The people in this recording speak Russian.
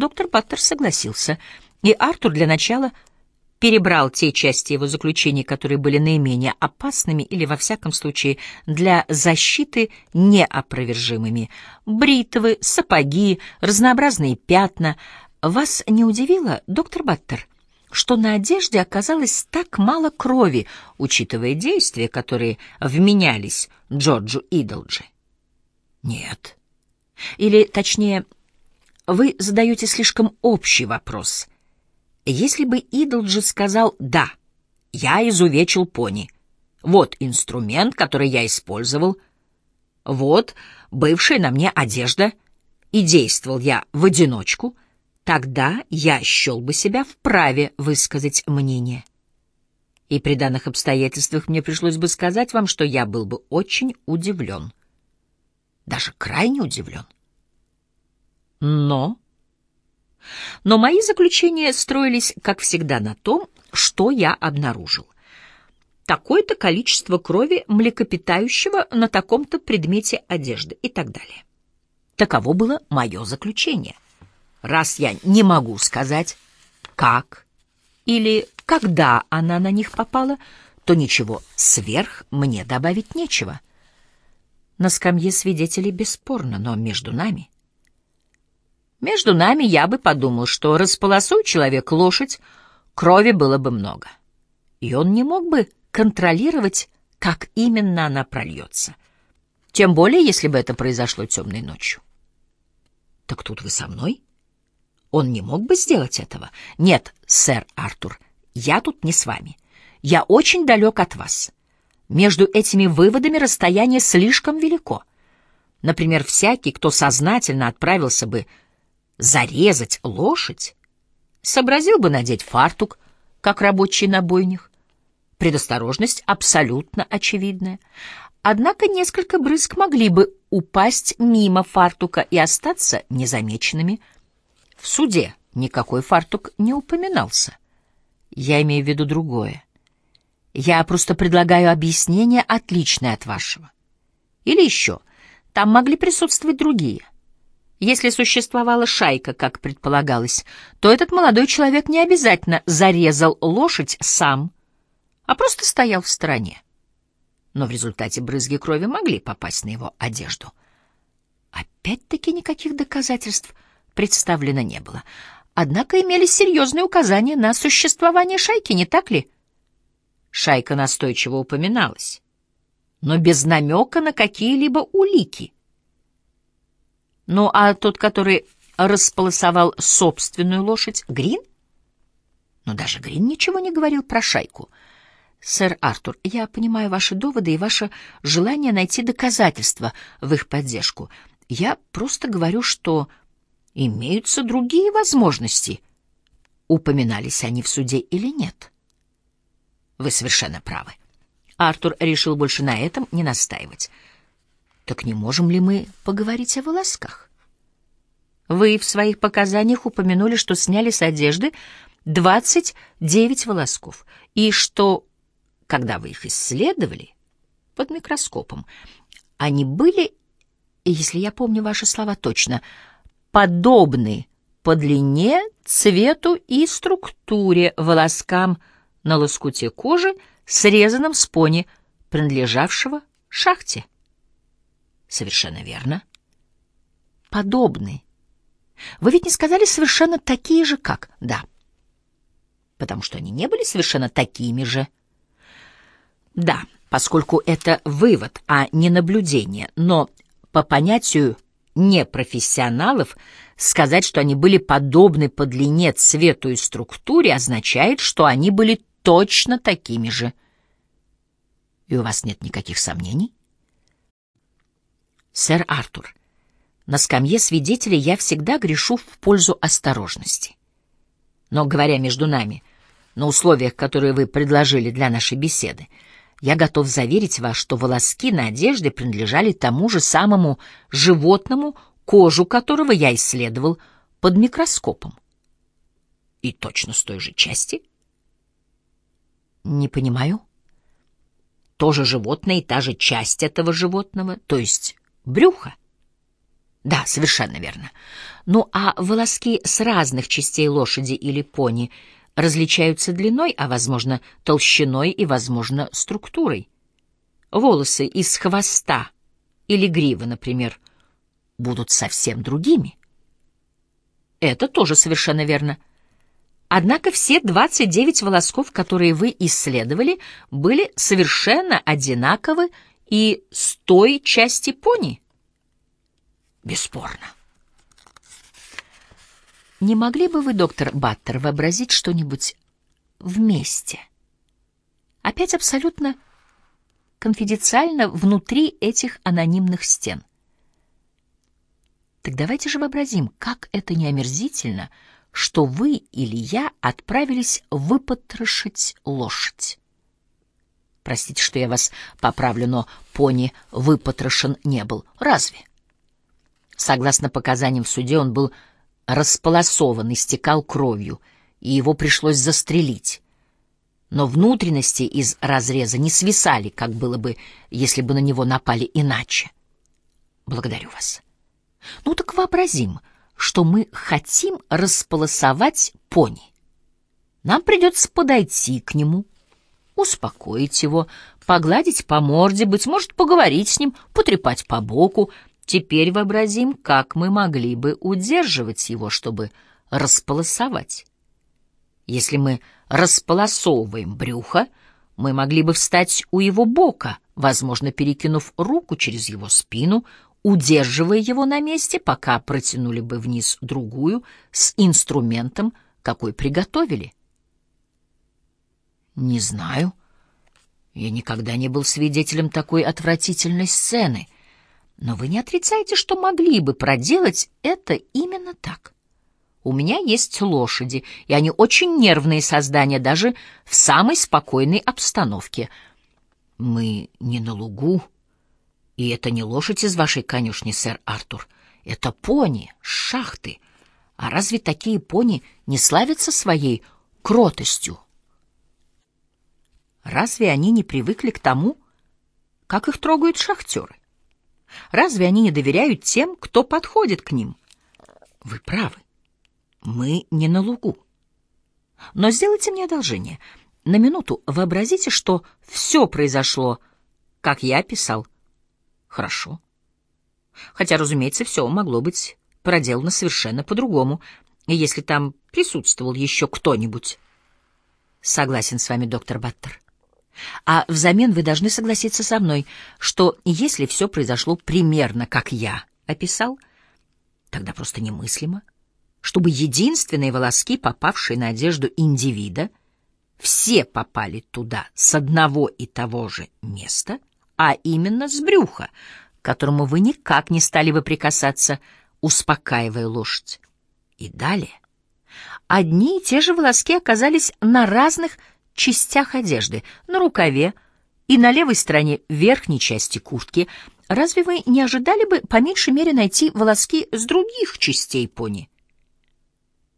Доктор Баттер согласился, и Артур для начала перебрал те части его заключений, которые были наименее опасными или, во всяком случае, для защиты неопровержимыми. Бритвы, сапоги, разнообразные пятна. Вас не удивило, доктор Баттер, что на одежде оказалось так мало крови, учитывая действия, которые вменялись Джорджу Идолджи? Нет. Или, точнее, вы задаете слишком общий вопрос — если бы Идолджи сказал «да», я изувечил пони, вот инструмент, который я использовал, вот бывшая на мне одежда, и действовал я в одиночку, тогда я счел бы себя вправе высказать мнение. И при данных обстоятельствах мне пришлось бы сказать вам, что я был бы очень удивлен. Даже крайне удивлен. Но но мои заключения строились, как всегда, на том, что я обнаружил. Такое-то количество крови млекопитающего на таком-то предмете одежды и так далее. Таково было мое заключение. Раз я не могу сказать, как или когда она на них попала, то ничего сверх мне добавить нечего. На скамье свидетелей бесспорно, но между нами — между нами я бы подумал, что располосуй человек лошадь, крови было бы много. И он не мог бы контролировать, как именно она прольется. Тем более, если бы это произошло темной ночью. Так тут вы со мной? Он не мог бы сделать этого? Нет, сэр Артур, я тут не с вами. Я очень далек от вас. Между этими выводами расстояние слишком велико. Например, всякий, кто сознательно отправился бы зарезать лошадь, сообразил бы надеть фартук, как рабочий на бойнях. Предосторожность абсолютно очевидная. Однако несколько брызг могли бы упасть мимо фартука и остаться незамеченными. В суде никакой фартук не упоминался. Я имею в виду другое. Я просто предлагаю объяснение, отличное от вашего. Или еще, там могли присутствовать другие. Если существовала шайка, как предполагалось, то этот молодой человек не обязательно зарезал лошадь сам, а просто стоял в стороне. Но в результате брызги крови могли попасть на его одежду. Опять-таки никаких доказательств представлено не было. Однако имелись серьезные указания на существование шайки, не так ли? Шайка настойчиво упоминалась, но без намека на какие-либо улики — ну, а тот, который располосовал собственную лошадь, Грин? Но даже Грин ничего не говорил про шайку. Сэр Артур, я понимаю ваши доводы и ваше желание найти доказательства в их поддержку. Я просто говорю, что имеются другие возможности. Упоминались они в суде или нет? Вы совершенно правы. Артур решил больше на этом не настаивать. Так не можем ли мы поговорить о волосках? Вы в своих показаниях упомянули, что сняли с одежды 29 волосков, и что, когда вы их исследовали под микроскопом, они были, если я помню ваши слова точно, подобны по длине, цвету и структуре волоскам на лоскуте кожи, срезанном с пони, принадлежавшего шахте. Совершенно верно. Подобны. Вы ведь не сказали совершенно такие же, как... Да. Потому что они не были совершенно такими же. Да, поскольку это вывод, а не наблюдение. Но по понятию непрофессионалов сказать, что они были подобны по длине, цвету и структуре, означает, что они были точно такими же. И у вас нет никаких сомнений? Сэр Артур, на скамье свидетелей я всегда грешу в пользу осторожности. Но, говоря между нами, на условиях, которые вы предложили для нашей беседы, я готов заверить вас, что волоски на одежде принадлежали тому же самому животному, кожу которого я исследовал под микроскопом. И точно с той же части? Не понимаю. То же животное и та же часть этого животного, то есть брюхо. Да, совершенно верно. Ну а волоски с разных частей лошади или пони различаются длиной, а, возможно, толщиной и, возможно, структурой. Волосы из хвоста или гривы, например, будут совсем другими. Это тоже совершенно верно. Однако все 29 волосков, которые вы исследовали, были совершенно одинаковы и с той части пони. Бесспорно. Не могли бы вы, доктор Баттер, вообразить что-нибудь вместе? Опять абсолютно конфиденциально внутри этих анонимных стен. Так давайте же вообразим, как это не омерзительно, что вы или я отправились выпотрошить лошадь. Простите, что я вас поправлю, но пони выпотрошен не был. Разве? Согласно показаниям в суде, он был располосован, истекал кровью, и его пришлось застрелить. Но внутренности из разреза не свисали, как было бы, если бы на него напали иначе. Благодарю вас. Ну так вообразим, что мы хотим располосовать пони. Нам придется подойти к нему, успокоить его, погладить по морде, быть может, поговорить с ним, потрепать по боку, Теперь вообразим, как мы могли бы удерживать его, чтобы располосовать. Если мы располосовываем брюхо, мы могли бы встать у его бока, возможно, перекинув руку через его спину, удерживая его на месте, пока протянули бы вниз другую с инструментом, какой приготовили. Не знаю. Я никогда не был свидетелем такой отвратительной сцены — но вы не отрицаете, что могли бы проделать это именно так. У меня есть лошади, и они очень нервные создания даже в самой спокойной обстановке. Мы не на лугу, и это не лошадь из вашей конюшни, сэр Артур. Это пони шахты. А разве такие пони не славятся своей кротостью? Разве они не привыкли к тому, как их трогают шахтеры? Разве они не доверяют тем, кто подходит к ним? Вы правы. Мы не на лугу. Но сделайте мне одолжение. На минуту вообразите, что все произошло, как я описал. Хорошо. Хотя, разумеется, все могло быть проделано совершенно по-другому, если там присутствовал еще кто-нибудь. Согласен с вами, доктор Баттер. А взамен вы должны согласиться со мной, что если все произошло примерно как я описал, тогда просто немыслимо, чтобы единственные волоски, попавшие на одежду индивида, все попали туда с одного и того же места, а именно с брюха, к которому вы никак не стали бы прикасаться, успокаивая лошадь. И далее. Одни и те же волоски оказались на разных частях одежды, на рукаве и на левой стороне верхней части куртки, разве вы не ожидали бы по меньшей мере найти волоски с других частей пони?